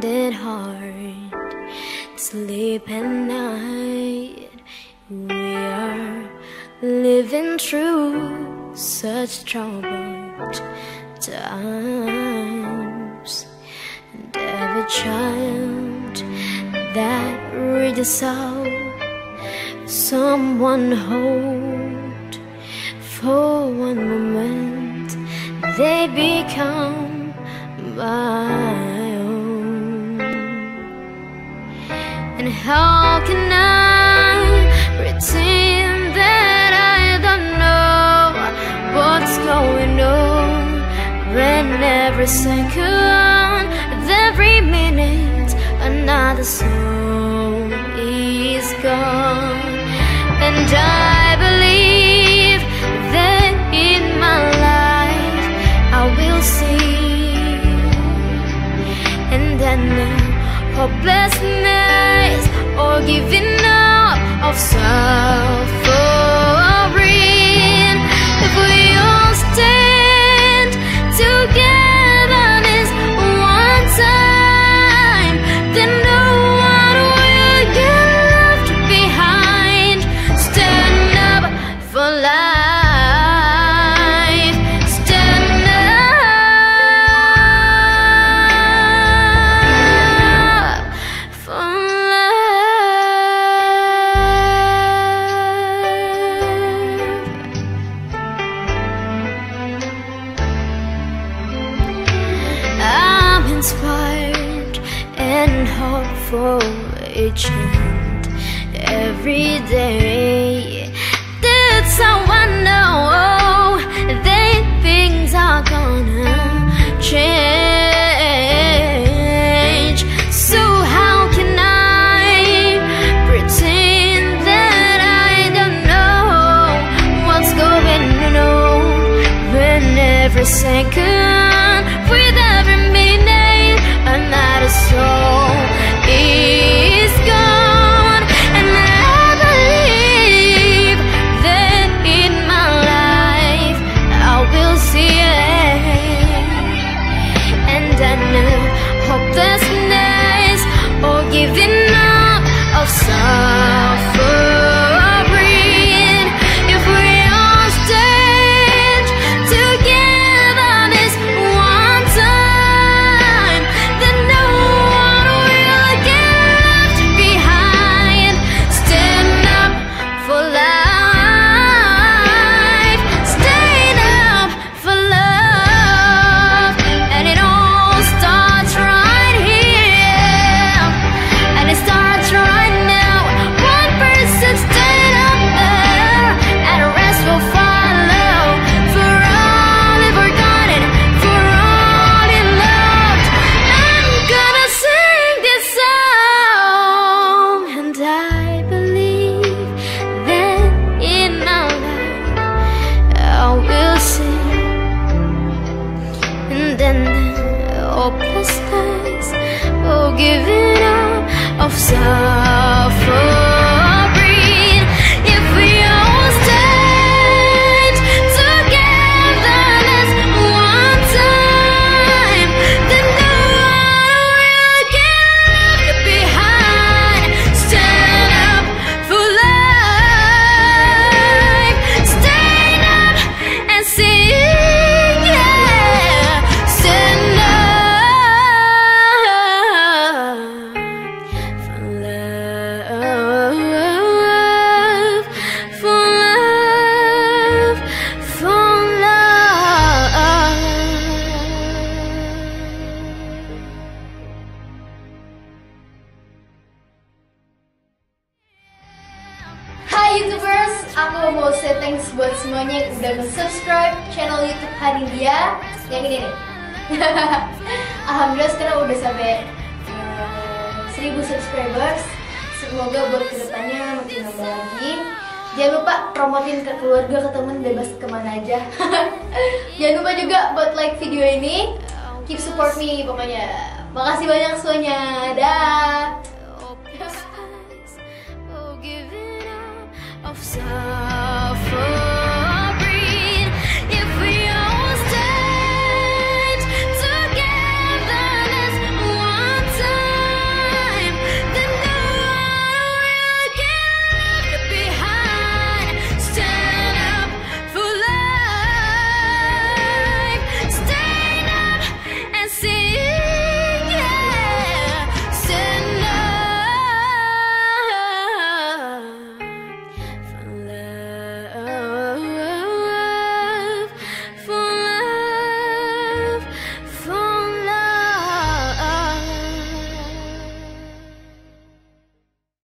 abandoned heart. Sleep at night. We are living through such troubled times. And every child that reaches out someone hold for one moment they become mine. How can I pretend that I don't know what's going on when every second, every minute, another soul is gone? And I inspired and hopeful each and every day. Aku mau say thanks buat semuanya yang udah subscribe channel YouTube Hanidia yang ini nih. Alhamdulillah sekarang udah sampai eh, 1000 subscribers. Semoga buat ke depannya makin nambah lagi. Jangan lupa promotin ke keluarga, ke temen, bebas ke mana aja. Jangan lupa juga buat like video ini. Keep support me pokoknya. Makasih banyak semuanya. Dah. Hopelessness